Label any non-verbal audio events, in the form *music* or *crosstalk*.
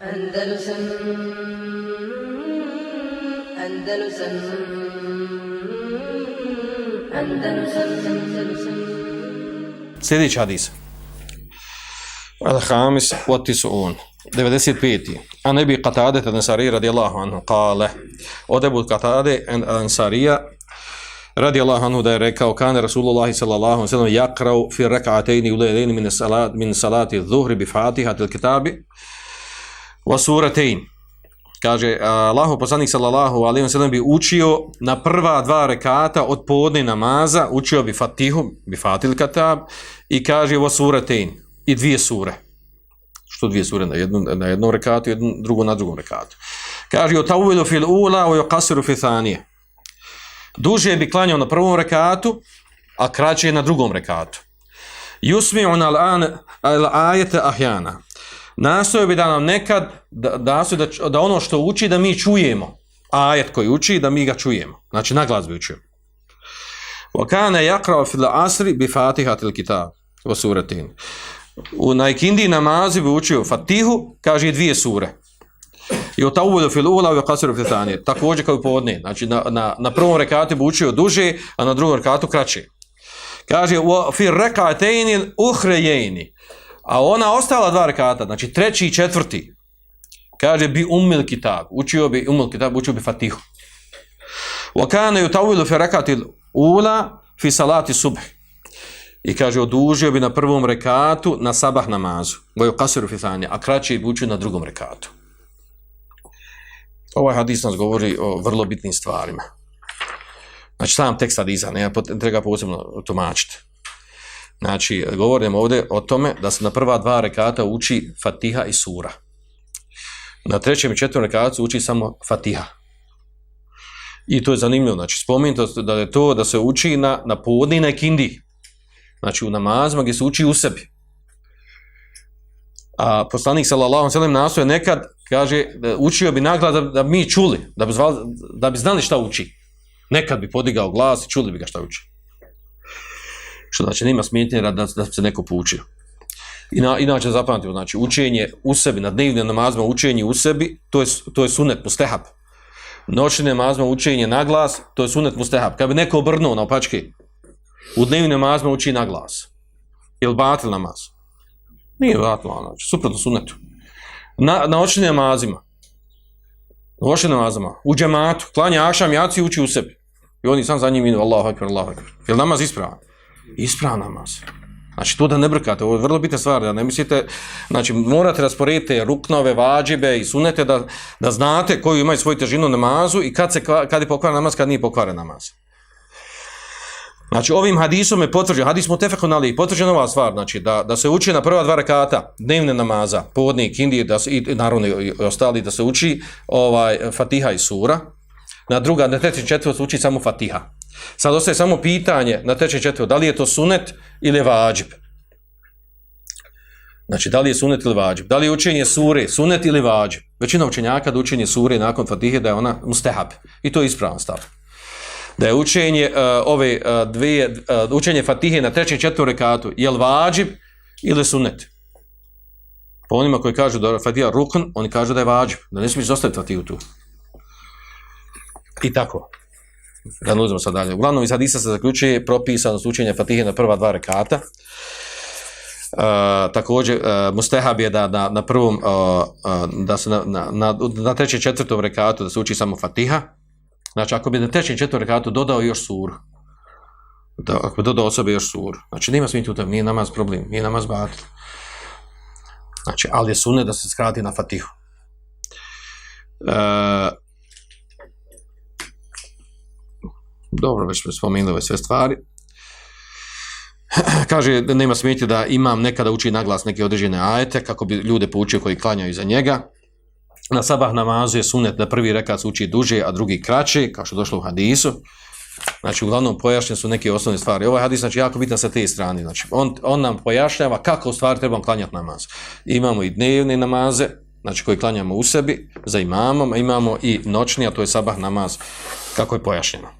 Andalusam Andalusam Andalusam Andalusam Sljedeći hadis. Al-Hamis wa Tis'un. 95. A nebi Qatade Ansari radijallahu anhu kale. Od Ebu Qatade Ansarija radijallahu anhu da je rekao kane Rasulullah sallallahu alaihi sallam jakrao fi reka'atejni uledeni min, salat, min salati dhuhri bi fatiha til kitabi wa suratayn Kaže, Allahu poslanik sallallahu alaihi sallam bi učio na prva dva rekata od podne namaza, učio bi fatihu, bi fatil katab, i kaže wa suratayn i dvije sure. Što dvije sure na jednom, na jednom rekatu, jednu, drugo na drugom rekatu. Kaže, o tawilu fil ula, o yuqasiru fi thanije. Duže bi klanjao na prvom rekatu, a kraće na drugom rekatu. Yusmi'un al-an al-ayata ahyana. Nastoje bi da nam nekad da, da, da, da ono što uči da mi čujemo. Ajet koji uči da mi ga čujemo. Znači na glas bi učio. Wa kana yaqra fi al-asri bi fatihati al-kitab wa suratin. U najkindi namazi bi učio Fatihu, kaže dvije sure. I od tavudu fil ula u kasiru fil tanije. Također kao i podne. Znači na, na, na prvom rekatu bi učio duže, a na drugom rekatu kraće. Kaže fi fil rekatejni uhrejeni. A ona ostala dva rekata, znači treći i četvrti. Kaže bi umil kitab. Učio bi umil kitab, učio bi Fatihu. Wa kana yutawilu fi rakatil ula fi salati subh. I kaže, odužio bi na prvom rekatu na sabah namazu. Boju kasiru fithanje, a kraće bi učio na drugom rekatu. Ovaj hadis nas govori o vrlo bitnim stvarima. Znači, sam tekst hadisa, ne treba posebno tumačiti. Znači, govorim ovdje o tome da se na prva dva rekata uči Fatiha i Sura. Na trećem i četvrtom rekatu uči samo Fatiha. I to je zanimljivo. Znači, spominjte da je to da se uči na, na podni i na kindi. Znači, u namazima gdje se uči u sebi. A poslanik sallallahu alejhi ve sellem nastoje nekad kaže da učio bi naglas da, da mi čuli, da bi zvali, da bi znali šta uči. Nekad bi podigao glas i čuli bi ga šta uči. Što znači nema smetnje da, da se neko poučio. Ina, inače zapamtimo, znači učenje u sebi, na dnevnim namazima učenje u sebi, to je, to je sunet mustehab. Noćnim namazima učenje na glas, to je sunet mustehab. Kad bi neko obrnuo na opačke, u dnevnim namazima uči na glas. Je li batil namaz? Nije batil namaz, suprotno sunetu. Na, na očnim namazima, na očnim namazima, u džematu, klanja ašam, jaci uči u sebi. I oni sam za njim inu, Allahu akbar, Allahu akbar. Je li namaz ispravan? Ispravan namaz. Znači, to da ne brkate, ovo je vrlo bitna stvar, da ne mislite, znači, morate rasporediti ruknove, vađibe i sunete da, da znate koju imaju svoju težinu namazu i kad, se, kad je pokvaren namaz, kad nije pokvaren namaz. Znači, ovim hadisom je potvrđeno, hadis mu tefekon ali, potvrđena ova stvar, znači, da, da se uči na prva dva rekata dnevne namaza, povodnik, indije, da se, i naravno i ostali, da se uči ovaj, Fatiha i Sura, na druga, na treći četvrt uči samo Fatiha. Sad ostaje samo pitanje na treći četvrt, da li je to sunet ili je vađib? Znači, da li je sunet ili vađib? Da li je učenje sure sunet ili vađib? Većina učenjaka da učenje sure nakon Fatihe da je ona mustehab. I to je ispravan stav da je učenje uh, ove uh, dvije uh, učenje Fatihe na trećem četvrtom rekatu je vađib ili sunnet. Po onima koji kažu da je Fatiha rukn, oni kažu da je vađib, da ne smiješ zostaviti Fatihu tu. I tako. Da ne uzmemo sad dalje. Uglavnom iz hadisa se zaključuje propisano učenje Fatihe na prva dva rekata. Uh, također uh, mustehab je da, na, na prvom uh, uh, da se na, na, na, na trećem četvrtom rekatu da se uči samo Fatiha Znači, ako bi na trećem četvrtom rekatu dodao još suru, da, ako bi dodao osobe još suru, znači nema smiti u tom, nije namaz problem, nije namaz batil. Znači, ali je sunne da se skrati na fatihu. E, dobro, već smo spomenuli sve stvari. *clears throat* Kaže, nema smiti da imam nekada uči naglas neke određene ajete, kako bi ljude poučio koji klanjaju za njega na sabah namazu je sunet da prvi rekat uči duže, a drugi kraće, kao što došlo u hadisu. Znači, uglavnom pojašnjene su neke osnovne stvari. Ovaj hadis znači, jako bitan sa te strane. Znači, on, on nam pojašnjava kako u stvari trebamo klanjati namaz. Imamo i dnevne namaze, znači koji klanjamo u sebi, za imamom, a imamo i noćni, a to je sabah namaz, kako je pojašnjeno.